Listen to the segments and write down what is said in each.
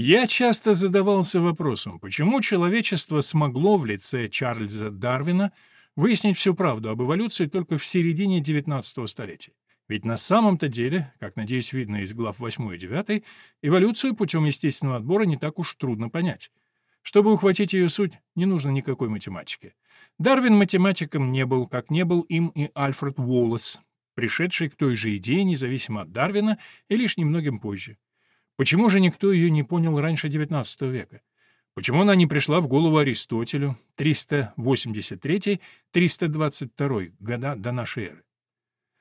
Я часто задавался вопросом, почему человечество смогло в лице Чарльза Дарвина выяснить всю правду об эволюции только в середине XIX столетия. Ведь на самом-то деле, как, надеюсь, видно из глав 8 и 9, эволюцию путем естественного отбора не так уж трудно понять. Чтобы ухватить ее суть, не нужно никакой математики. Дарвин математиком не был, как не был им и Альфред Уоллес, пришедший к той же идее независимо от Дарвина и лишь немногим позже. Почему же никто ее не понял раньше XIX века? Почему она не пришла в голову Аристотелю 383-322 года до нашей эры?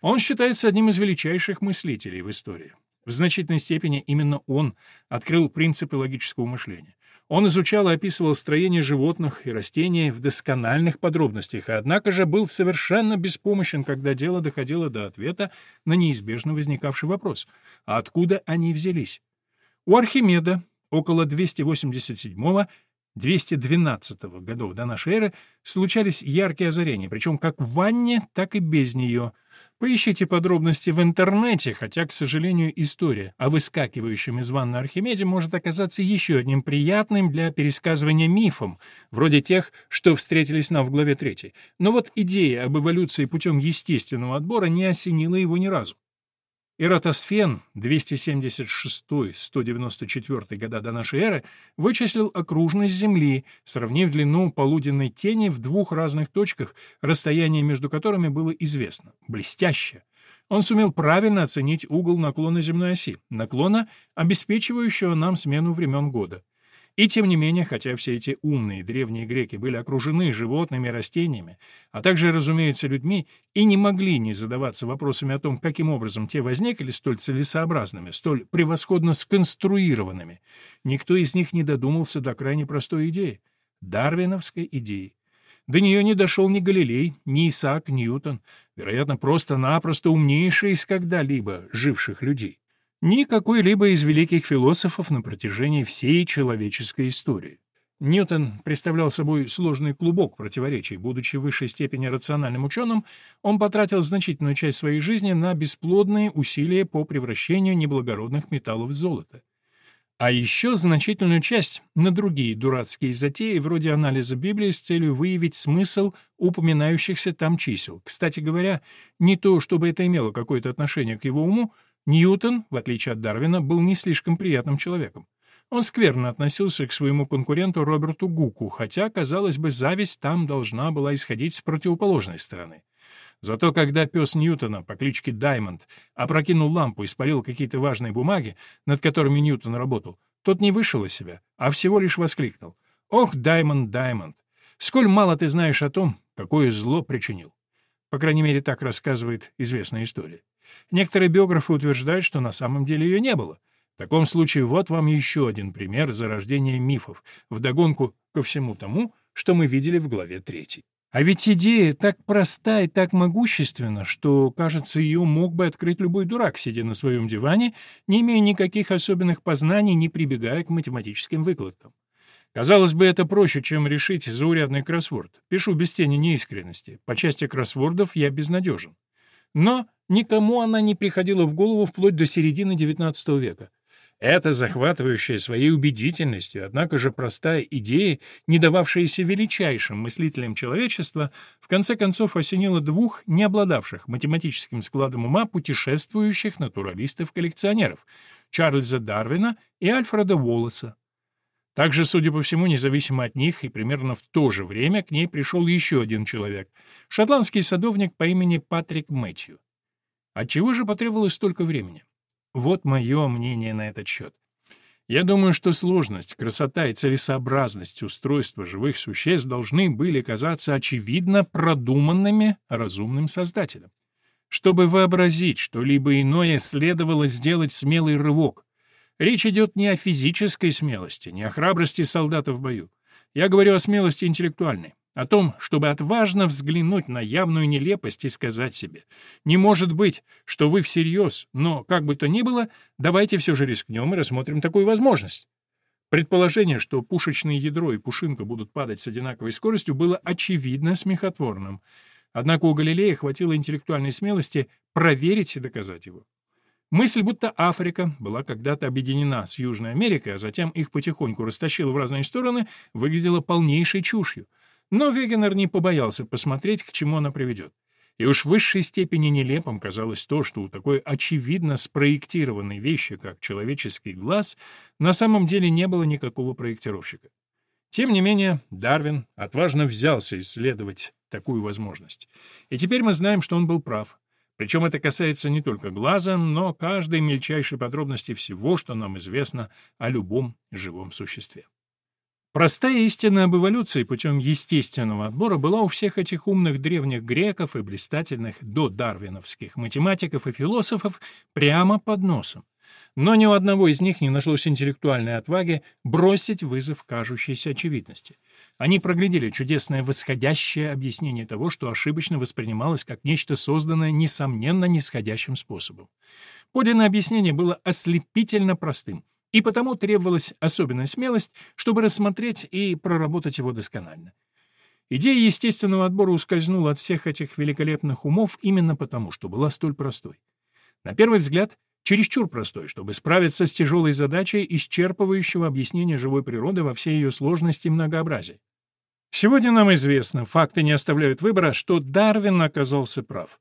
Он считается одним из величайших мыслителей в истории. В значительной степени именно он открыл принципы логического мышления. Он изучал и описывал строение животных и растений в доскональных подробностях, однако же был совершенно беспомощен, когда дело доходило до ответа на неизбежно возникавший вопрос — а откуда они взялись? У Архимеда около 287-212 годов до нашей эры случались яркие озарения, причем как в ванне, так и без нее — Поищите подробности в интернете, хотя, к сожалению, история о выскакивающем из ванны Архимеде может оказаться еще одним приятным для пересказывания мифом, вроде тех, что встретились нам в главе 3. Но вот идея об эволюции путем естественного отбора не осенила его ни разу. Эратосфен 276-194 года до нашей эры вычислил окружность Земли, сравнив длину полуденной тени в двух разных точках, расстояние между которыми было известно. Блестяще! Он сумел правильно оценить угол наклона земной оси, наклона, обеспечивающего нам смену времен года. И тем не менее, хотя все эти умные древние греки были окружены животными, растениями, а также, разумеется, людьми, и не могли не задаваться вопросами о том, каким образом те возникли столь целесообразными, столь превосходно сконструированными, никто из них не додумался до крайне простой идеи — дарвиновской идеи. До нее не дошел ни Галилей, ни Исаак Ньютон, вероятно, просто-напросто умнейший из когда-либо живших людей ни какой-либо из великих философов на протяжении всей человеческой истории. Ньютон представлял собой сложный клубок противоречий. Будучи в высшей степени рациональным ученым, он потратил значительную часть своей жизни на бесплодные усилия по превращению неблагородных металлов в золото. А еще значительную часть на другие дурацкие затеи, вроде анализа Библии с целью выявить смысл упоминающихся там чисел. Кстати говоря, не то, чтобы это имело какое-то отношение к его уму, Ньютон, в отличие от Дарвина, был не слишком приятным человеком. Он скверно относился к своему конкуренту Роберту Гуку, хотя, казалось бы, зависть там должна была исходить с противоположной стороны. Зато когда пес Ньютона по кличке Даймонд опрокинул лампу и спалил какие-то важные бумаги, над которыми Ньютон работал, тот не вышел из себя, а всего лишь воскликнул. «Ох, Даймонд, Даймонд! Сколь мало ты знаешь о том, какое зло причинил!» По крайней мере, так рассказывает известная история. Некоторые биографы утверждают, что на самом деле ее не было. В таком случае вот вам еще один пример зарождения мифов, вдогонку ко всему тому, что мы видели в главе 3. А ведь идея так проста и так могущественна, что, кажется, ее мог бы открыть любой дурак, сидя на своем диване, не имея никаких особенных познаний, не прибегая к математическим выкладкам. Казалось бы, это проще, чем решить заурядный кроссворд. Пишу без тени неискренности. По части кроссвордов я безнадежен. Но никому она не приходила в голову вплоть до середины XIX века. Эта захватывающая своей убедительностью, однако же простая идея, не дававшаяся величайшим мыслителям человечества, в конце концов осенила двух, не обладавших математическим складом ума, путешествующих натуралистов-коллекционеров — Чарльза Дарвина и Альфреда Уоллеса. Также, судя по всему, независимо от них, и примерно в то же время к ней пришел еще один человек — шотландский садовник по имени Патрик Мэтью. Отчего же потребовалось столько времени? Вот мое мнение на этот счет. Я думаю, что сложность, красота и целесообразность устройства живых существ должны были казаться очевидно продуманными разумным создателем. Чтобы вообразить что-либо иное, следовало сделать смелый рывок, Речь идет не о физической смелости, не о храбрости солдата в бою. Я говорю о смелости интеллектуальной, о том, чтобы отважно взглянуть на явную нелепость и сказать себе, «Не может быть, что вы всерьез, но, как бы то ни было, давайте все же рискнем и рассмотрим такую возможность». Предположение, что пушечное ядро и пушинка будут падать с одинаковой скоростью, было очевидно смехотворным. Однако у Галилея хватило интеллектуальной смелости проверить и доказать его. Мысль, будто Африка была когда-то объединена с Южной Америкой, а затем их потихоньку растащила в разные стороны, выглядела полнейшей чушью. Но Вегенер не побоялся посмотреть, к чему она приведет. И уж в высшей степени нелепым казалось то, что у такой очевидно спроектированной вещи, как человеческий глаз, на самом деле не было никакого проектировщика. Тем не менее, Дарвин отважно взялся исследовать такую возможность. И теперь мы знаем, что он был прав. Причем это касается не только глаза, но каждой мельчайшей подробности всего, что нам известно о любом живом существе. Простая истина об эволюции путем естественного отбора была у всех этих умных древних греков и блистательных до дарвиновских математиков и философов прямо под носом. Но ни у одного из них не нашлось интеллектуальной отваги бросить вызов кажущейся очевидности. Они проглядели чудесное восходящее объяснение того, что ошибочно воспринималось как нечто созданное, несомненно, нисходящим способом. Подлинное объяснение было ослепительно простым, и потому требовалась особенная смелость, чтобы рассмотреть и проработать его досконально. Идея естественного отбора ускользнула от всех этих великолепных умов именно потому, что была столь простой. На первый взгляд, чересчур простой, чтобы справиться с тяжелой задачей исчерпывающего объяснения живой природы во всей ее сложности и многообразии. Сегодня нам известно, факты не оставляют выбора, что Дарвин оказался прав.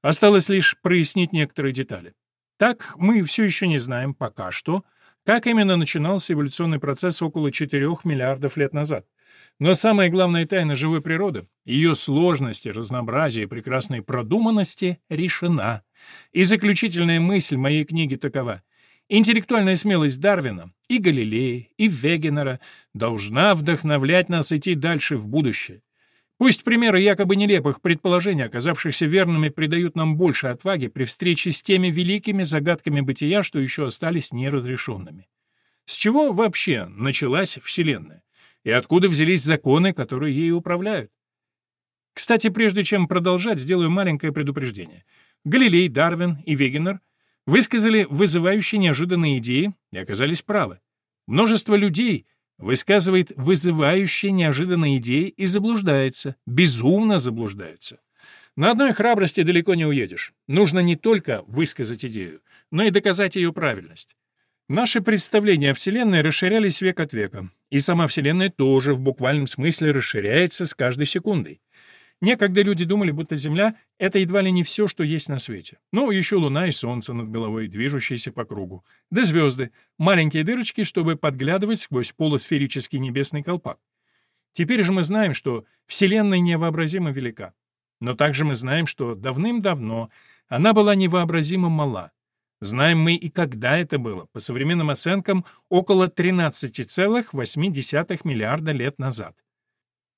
Осталось лишь прояснить некоторые детали. Так, мы все еще не знаем пока что, как именно начинался эволюционный процесс около 4 миллиардов лет назад. Но самая главная тайна живой природы, ее сложности, разнообразия и прекрасной продуманности решена. И заключительная мысль моей книги такова. Интеллектуальная смелость Дарвина, и Галилея, и Вегенера должна вдохновлять нас идти дальше в будущее. Пусть примеры якобы нелепых предположений, оказавшихся верными, придают нам больше отваги при встрече с теми великими загадками бытия, что еще остались неразрешенными. С чего вообще началась Вселенная? и откуда взялись законы, которые ею управляют. Кстати, прежде чем продолжать, сделаю маленькое предупреждение. Галилей, Дарвин и Вегенер высказали вызывающие неожиданные идеи и оказались правы. Множество людей высказывает вызывающие неожиданные идеи и заблуждается, безумно заблуждается. На одной храбрости далеко не уедешь. Нужно не только высказать идею, но и доказать ее правильность. Наши представления о Вселенной расширялись век от века, и сама Вселенная тоже в буквальном смысле расширяется с каждой секундой. Некогда люди думали, будто Земля — это едва ли не все, что есть на свете. Ну, еще Луна и Солнце над головой, движущиеся по кругу. Да звезды, маленькие дырочки, чтобы подглядывать сквозь полусферический небесный колпак. Теперь же мы знаем, что Вселенная невообразимо велика. Но также мы знаем, что давным-давно она была невообразимо мала. Знаем мы и когда это было, по современным оценкам, около 13,8 миллиарда лет назад.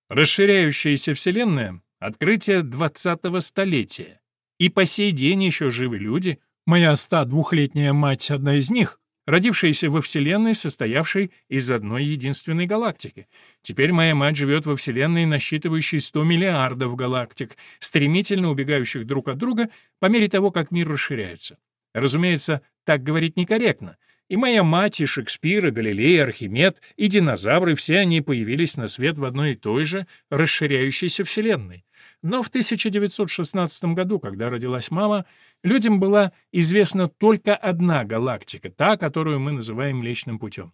Расширяющаяся Вселенная — открытие 20-го столетия. И по сей день еще живы люди, моя 102-летняя мать одна из них, родившаяся во Вселенной, состоявшей из одной единственной галактики. Теперь моя мать живет во Вселенной, насчитывающей 100 миллиардов галактик, стремительно убегающих друг от друга по мере того, как мир расширяется. Разумеется, так говорить некорректно. И моя мать, и Шекспир, и Галилей, и Архимед, и динозавры, все они появились на свет в одной и той же расширяющейся Вселенной. Но в 1916 году, когда родилась мама, людям была известна только одна галактика, та, которую мы называем Млечным путем.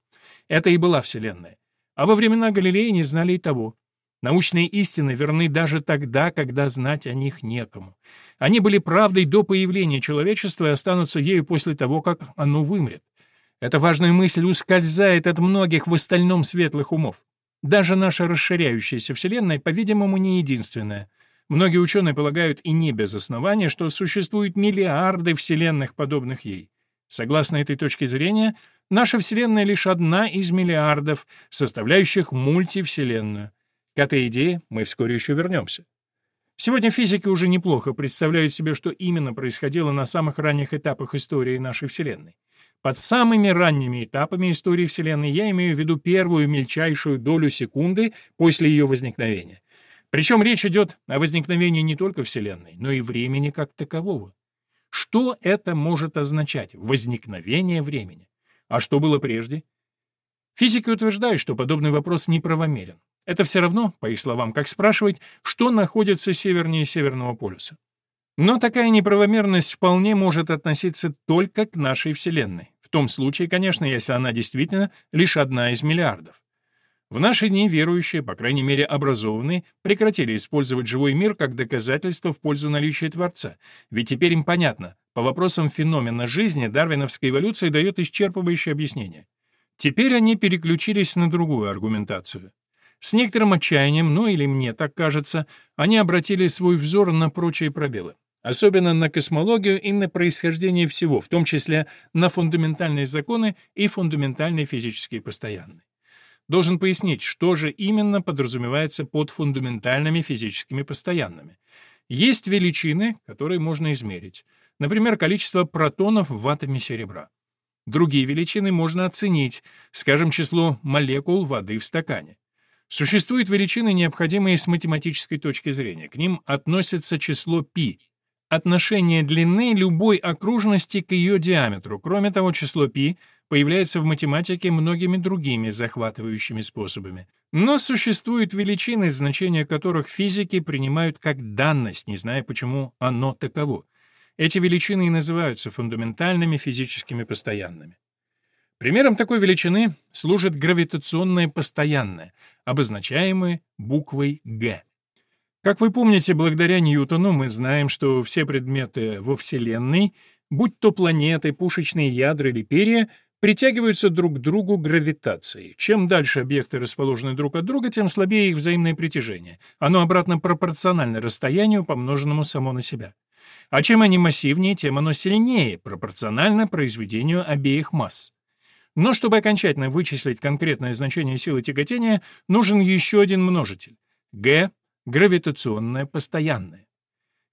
Это и была Вселенная. А во времена Галилея не знали и того. Научные истины верны даже тогда, когда знать о них некому. Они были правдой до появления человечества и останутся ею после того, как оно вымрет. Эта важная мысль ускользает от многих в остальном светлых умов. Даже наша расширяющаяся Вселенная, по-видимому, не единственная. Многие ученые полагают, и не без основания, что существуют миллиарды вселенных, подобных ей. Согласно этой точке зрения, наша Вселенная лишь одна из миллиардов, составляющих мультивселенную. К этой идее мы вскоре еще вернемся. Сегодня физики уже неплохо представляют себе, что именно происходило на самых ранних этапах истории нашей Вселенной. Под самыми ранними этапами истории Вселенной я имею в виду первую мельчайшую долю секунды после ее возникновения. Причем речь идет о возникновении не только Вселенной, но и времени как такового. Что это может означать? Возникновение времени. А что было прежде? Физики утверждают, что подобный вопрос неправомерен. Это все равно, по их словам, как спрашивать, что находится севернее Северного полюса. Но такая неправомерность вполне может относиться только к нашей Вселенной. В том случае, конечно, если она действительно лишь одна из миллиардов. В наши дни верующие, по крайней мере образованные, прекратили использовать живой мир как доказательство в пользу наличия Творца, ведь теперь им понятно, по вопросам феномена жизни дарвиновская эволюция дает исчерпывающее объяснение. Теперь они переключились на другую аргументацию. С некоторым отчаянием, ну или мне так кажется, они обратили свой взор на прочие пробелы. Особенно на космологию и на происхождение всего, в том числе на фундаментальные законы и фундаментальные физические постоянные должен пояснить, что же именно подразумевается под фундаментальными физическими постоянными. Есть величины, которые можно измерить. Например, количество протонов в атоме серебра. Другие величины можно оценить, скажем, число молекул воды в стакане. Существуют величины, необходимые с математической точки зрения. К ним относится число π, отношение длины любой окружности к ее диаметру. Кроме того, число π появляется в математике многими другими захватывающими способами. Но существуют величины, значения которых физики принимают как данность, не зная, почему оно таково. Эти величины и называются фундаментальными физическими постоянными. Примером такой величины служит гравитационное постоянное, обозначаемое буквой «Г». Как вы помните, благодаря Ньютону мы знаем, что все предметы во Вселенной, будь то планеты, пушечные ядра или перья, притягиваются друг к другу гравитацией. Чем дальше объекты расположены друг от друга, тем слабее их взаимное притяжение. Оно обратно пропорционально расстоянию, помноженному само на себя. А чем они массивнее, тем оно сильнее, пропорционально произведению обеих масс. Но чтобы окончательно вычислить конкретное значение силы тяготения, нужен еще один множитель — G — гравитационное постоянное.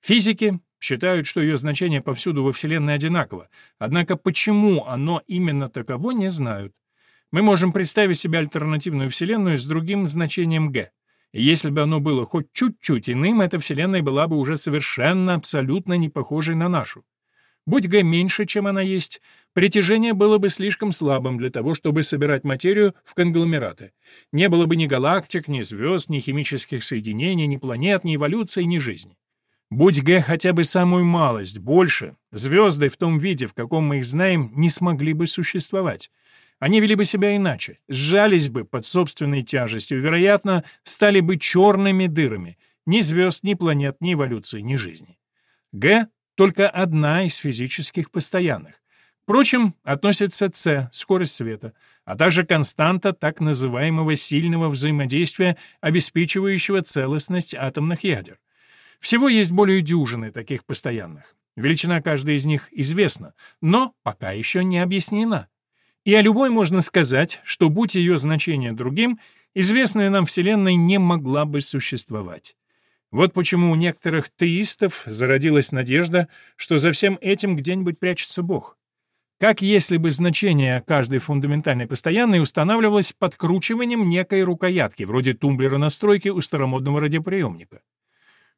Физики считают, что ее значение повсюду во Вселенной одинаково, однако почему оно именно таково, не знают. Мы можем представить себе альтернативную Вселенную с другим значением. И если бы оно было хоть чуть-чуть иным, эта Вселенная была бы уже совершенно, абсолютно не похожей на нашу. Будь g меньше, чем она есть, притяжение было бы слишком слабым для того, чтобы собирать материю в конгломераты. Не было бы ни галактик, ни звезд, ни химических соединений, ни планет, ни эволюции, ни жизни. Будь Г хотя бы самую малость, больше, звезды в том виде, в каком мы их знаем, не смогли бы существовать. Они вели бы себя иначе, сжались бы под собственной тяжестью, вероятно, стали бы черными дырами. Ни звезд, ни планет, ни эволюции, ни жизни. Г — только одна из физических постоянных. Впрочем, относится С — скорость света, а также константа так называемого сильного взаимодействия, обеспечивающего целостность атомных ядер. Всего есть более дюжины таких постоянных. Величина каждой из них известна, но пока еще не объяснена. И о любой можно сказать, что, будь ее значение другим, известная нам Вселенная не могла бы существовать. Вот почему у некоторых теистов зародилась надежда, что за всем этим где-нибудь прячется Бог. Как если бы значение каждой фундаментальной постоянной устанавливалось подкручиванием некой рукоятки, вроде тумблера настройки у старомодного радиоприемника.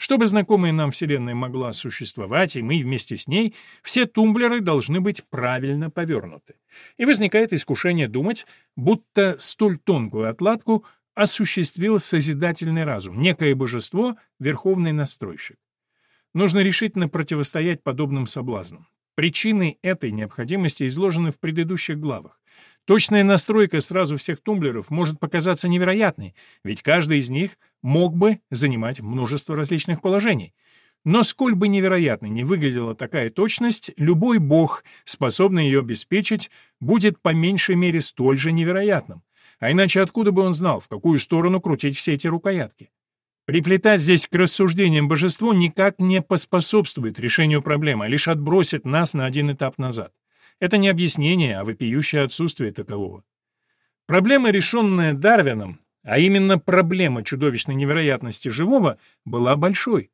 Чтобы знакомая нам Вселенная могла существовать, и мы вместе с ней, все тумблеры должны быть правильно повернуты. И возникает искушение думать, будто столь тонкую отладку осуществил созидательный разум, некое божество, верховный настройщик. Нужно решительно противостоять подобным соблазнам. Причины этой необходимости изложены в предыдущих главах. Точная настройка сразу всех тумблеров может показаться невероятной, ведь каждый из них мог бы занимать множество различных положений. Но сколь бы невероятной не выглядела такая точность, любой бог, способный ее обеспечить, будет по меньшей мере столь же невероятным. А иначе откуда бы он знал, в какую сторону крутить все эти рукоятки? Приплетать здесь к рассуждениям божеству никак не поспособствует решению проблемы, а лишь отбросит нас на один этап назад. Это не объяснение, а вопиющее отсутствие такового. Проблема, решенная Дарвином, а именно проблема чудовищной невероятности живого, была большой.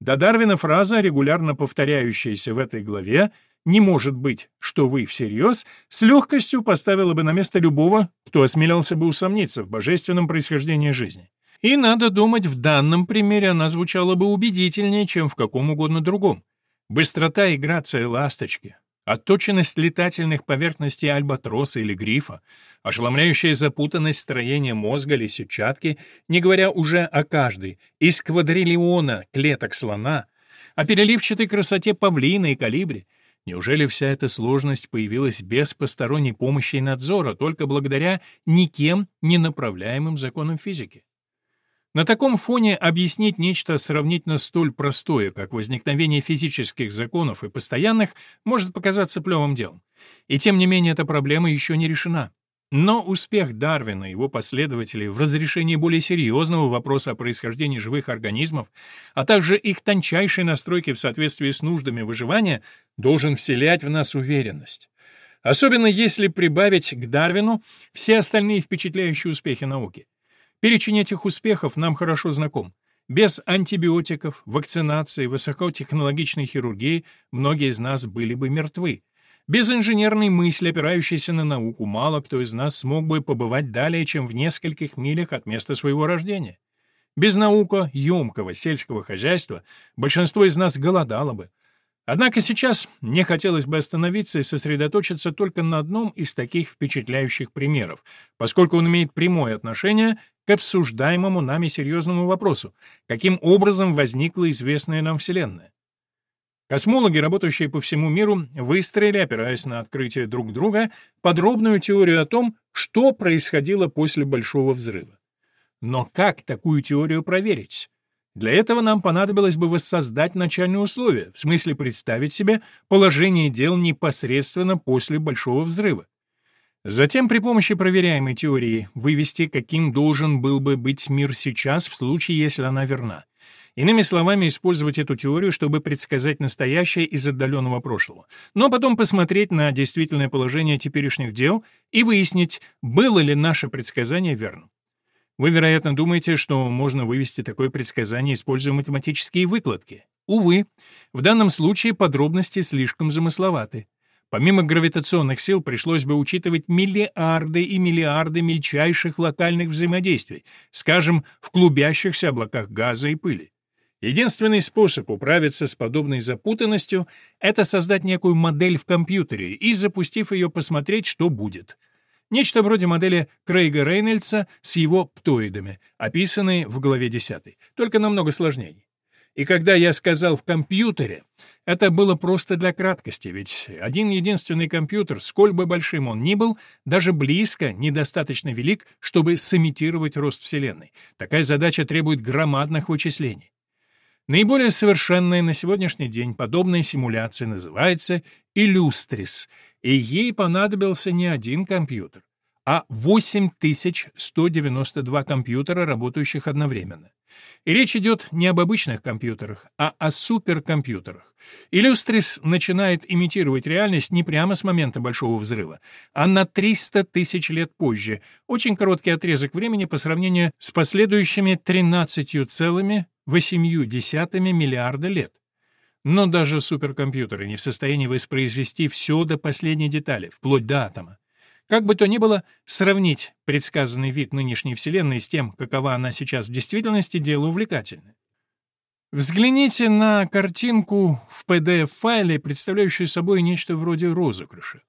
До Дарвина фраза, регулярно повторяющаяся в этой главе, «не может быть, что вы всерьез», с легкостью поставила бы на место любого, кто осмелялся бы усомниться в божественном происхождении жизни. И, надо думать, в данном примере она звучала бы убедительнее, чем в каком угодно другом. Быстрота и грация ласточки, Отточенность летательных поверхностей альбатроса или грифа, ошеломляющая запутанность строения мозга или сетчатки, не говоря уже о каждой, из квадриллиона клеток слона, о переливчатой красоте павлина и калибри. Неужели вся эта сложность появилась без посторонней помощи и надзора, только благодаря никем не направляемым законам физики? На таком фоне объяснить нечто сравнительно столь простое, как возникновение физических законов и постоянных, может показаться плевым делом. И тем не менее эта проблема еще не решена. Но успех Дарвина и его последователей в разрешении более серьезного вопроса о происхождении живых организмов, а также их тончайшей настройки в соответствии с нуждами выживания, должен вселять в нас уверенность. Особенно если прибавить к Дарвину все остальные впечатляющие успехи науки. Перечень этих успехов нам хорошо знаком. Без антибиотиков, вакцинации, высокотехнологичной хирургии многие из нас были бы мертвы. Без инженерной мысли, опирающейся на науку, мало кто из нас смог бы побывать далее, чем в нескольких милях от места своего рождения. Без наука емкого сельского хозяйства большинство из нас голодало бы. Однако сейчас мне хотелось бы остановиться и сосредоточиться только на одном из таких впечатляющих примеров, поскольку он имеет прямое отношение к обсуждаемому нами серьезному вопросу, каким образом возникла известная нам Вселенная. Космологи, работающие по всему миру, выстроили, опираясь на открытие друг друга, подробную теорию о том, что происходило после Большого взрыва. Но как такую теорию проверить? Для этого нам понадобилось бы воссоздать начальные условия, в смысле представить себе положение дел непосредственно после Большого взрыва. Затем при помощи проверяемой теории вывести, каким должен был бы быть мир сейчас в случае, если она верна. Иными словами, использовать эту теорию, чтобы предсказать настоящее из отдаленного прошлого. Но потом посмотреть на действительное положение теперешних дел и выяснить, было ли наше предсказание верным. Вы, вероятно, думаете, что можно вывести такое предсказание, используя математические выкладки. Увы, в данном случае подробности слишком замысловаты. Помимо гравитационных сил пришлось бы учитывать миллиарды и миллиарды мельчайших локальных взаимодействий, скажем, в клубящихся облаках газа и пыли. Единственный способ управиться с подобной запутанностью — это создать некую модель в компьютере и, запустив ее, посмотреть, что будет. Нечто вроде модели Крейга Рейнольдса с его птоидами, описанной в главе 10, только намного сложнее. И когда я сказал «в компьютере», это было просто для краткости, ведь один единственный компьютер, сколь бы большим он ни был, даже близко недостаточно велик, чтобы сымитировать рост Вселенной. Такая задача требует громадных вычислений. Наиболее совершенная на сегодняшний день подобная симуляция называется «Иллюстрис», и ей понадобился не один компьютер, а 8192 компьютера, работающих одновременно. И речь идет не об обычных компьютерах, а о суперкомпьютерах. Иллюстрис начинает имитировать реальность не прямо с момента Большого взрыва, а на 300 тысяч лет позже, очень короткий отрезок времени по сравнению с последующими 13 целыми 0,8 миллиарда лет. Но даже суперкомпьютеры не в состоянии воспроизвести все до последней детали, вплоть до атома. Как бы то ни было, сравнить предсказанный вид нынешней Вселенной с тем, какова она сейчас в действительности, дело увлекательное. Взгляните на картинку в PDF-файле, представляющую собой нечто вроде розыгрыша.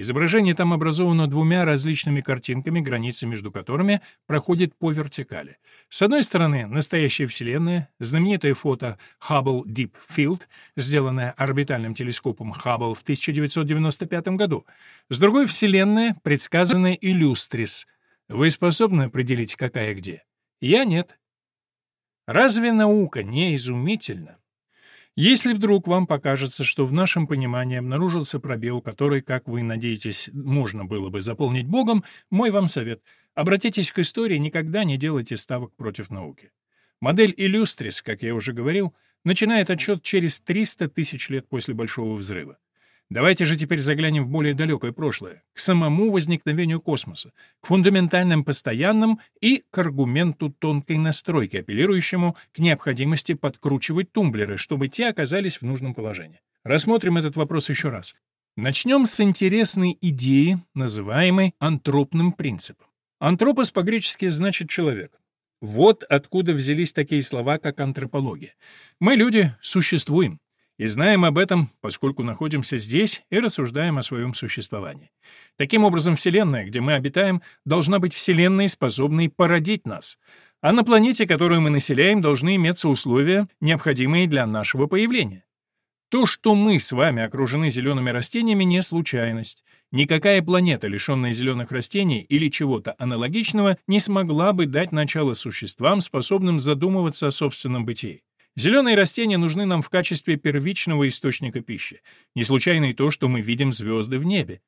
Изображение там образовано двумя различными картинками, границы между которыми проходят по вертикали. С одной стороны, настоящая Вселенная, знаменитое фото Hubble Deep Field, сделанное орбитальным телескопом Hubble в 1995 году. С другой — Вселенная, предсказанная Иллюстрис. Вы способны определить, какая где? Я нет. Разве наука не изумительна? Если вдруг вам покажется, что в нашем понимании обнаружился пробел, который, как вы надеетесь, можно было бы заполнить Богом, мой вам совет — обратитесь к истории, никогда не делайте ставок против науки. Модель Иллюстрис, как я уже говорил, начинает отчет через 300 тысяч лет после Большого взрыва. Давайте же теперь заглянем в более далекое прошлое, к самому возникновению космоса, к фундаментальным постоянным и к аргументу тонкой настройки, апеллирующему к необходимости подкручивать тумблеры, чтобы те оказались в нужном положении. Рассмотрим этот вопрос еще раз. Начнем с интересной идеи, называемой антропным принципом. Антропос по-гречески значит «человек». Вот откуда взялись такие слова, как антропология. Мы, люди, существуем. И знаем об этом, поскольку находимся здесь и рассуждаем о своем существовании. Таким образом, Вселенная, где мы обитаем, должна быть Вселенной, способной породить нас. А на планете, которую мы населяем, должны иметься условия, необходимые для нашего появления. То, что мы с вами окружены зелеными растениями, не случайность. Никакая планета, лишенная зеленых растений или чего-то аналогичного, не смогла бы дать начало существам, способным задумываться о собственном бытии. Зеленые растения нужны нам в качестве первичного источника пищи. Не случайно и то, что мы видим звезды в небе.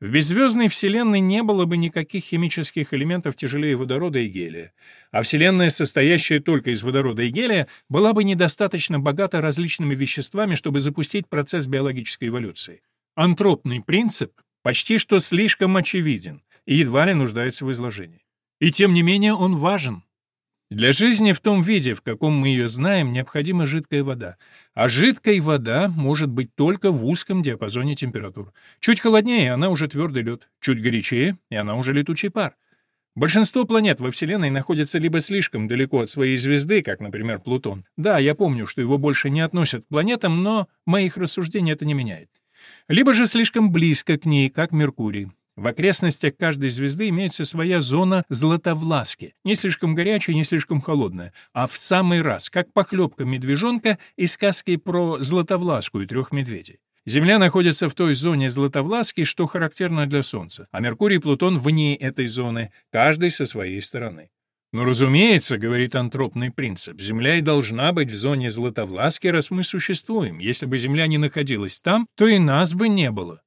В беззвездной Вселенной не было бы никаких химических элементов тяжелее водорода и гелия. А Вселенная, состоящая только из водорода и гелия, была бы недостаточно богата различными веществами, чтобы запустить процесс биологической эволюции. Антропный принцип почти что слишком очевиден и едва ли нуждается в изложении. И тем не менее он важен. Для жизни в том виде, в каком мы ее знаем, необходима жидкая вода. А жидкая вода может быть только в узком диапазоне температур. Чуть холоднее, она уже твердый лед. Чуть горячее, и она уже летучий пар. Большинство планет во Вселенной находятся либо слишком далеко от своей звезды, как, например, Плутон. Да, я помню, что его больше не относят к планетам, но моих рассуждений это не меняет. Либо же слишком близко к ней, как Меркурий. В окрестностях каждой звезды имеется своя зона златовласки, не слишком горячая, не слишком холодная, а в самый раз, как похлебка медвежонка из сказки про Златовласку и трех медведей. Земля находится в той зоне Златовласки, что характерно для Солнца, а Меркурий и Плутон вне этой зоны, каждый со своей стороны. «Ну, разумеется, говорит антропный принцип, Земля и должна быть в зоне Златовласки, раз мы существуем. Если бы Земля не находилась там, то и нас бы не было.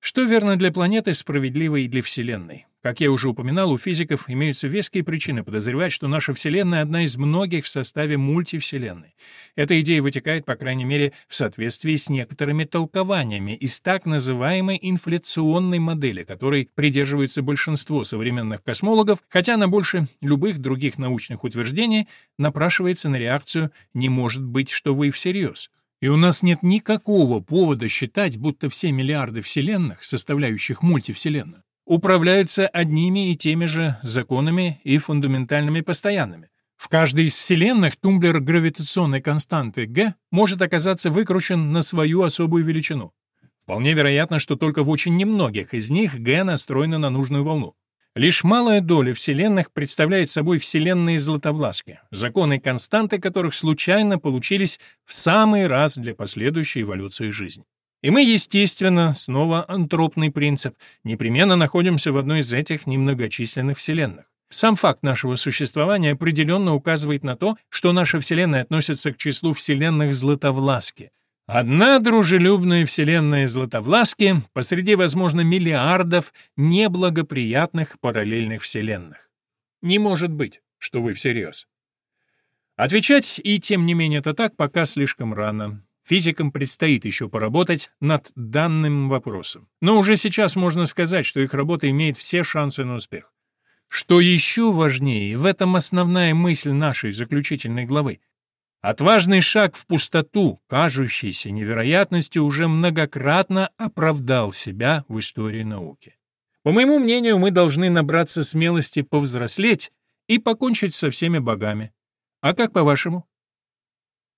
Что верно для планеты, справедливо и для Вселенной. Как я уже упоминал, у физиков имеются веские причины подозревать, что наша Вселенная — одна из многих в составе мультивселенной. Эта идея вытекает, по крайней мере, в соответствии с некоторыми толкованиями из так называемой инфляционной модели, которой придерживается большинство современных космологов, хотя на больше любых других научных утверждений напрашивается на реакцию «не может быть, что вы всерьез». И у нас нет никакого повода считать, будто все миллиарды вселенных, составляющих мультивселенную, управляются одними и теми же законами и фундаментальными постоянными. В каждой из вселенных тумблер гравитационной константы G может оказаться выкручен на свою особую величину. Вполне вероятно, что только в очень немногих из них G настроена на нужную волну. Лишь малая доля вселенных представляет собой вселенные Златовласки, законы и константы которых случайно получились в самый раз для последующей эволюции жизни. И мы, естественно, снова антропный принцип, непременно находимся в одной из этих немногочисленных вселенных. Сам факт нашего существования определенно указывает на то, что наша Вселенная относится к числу вселенных Златовласки, Одна дружелюбная вселенная Златовласки посреди, возможно, миллиардов неблагоприятных параллельных вселенных. Не может быть, что вы всерьез. Отвечать и тем не менее это так пока слишком рано. Физикам предстоит еще поработать над данным вопросом. Но уже сейчас можно сказать, что их работа имеет все шансы на успех. Что еще важнее, в этом основная мысль нашей заключительной главы — Отважный шаг в пустоту, кажущийся невероятностью, уже многократно оправдал себя в истории науки. По моему мнению, мы должны набраться смелости повзрослеть и покончить со всеми богами. А как по-вашему?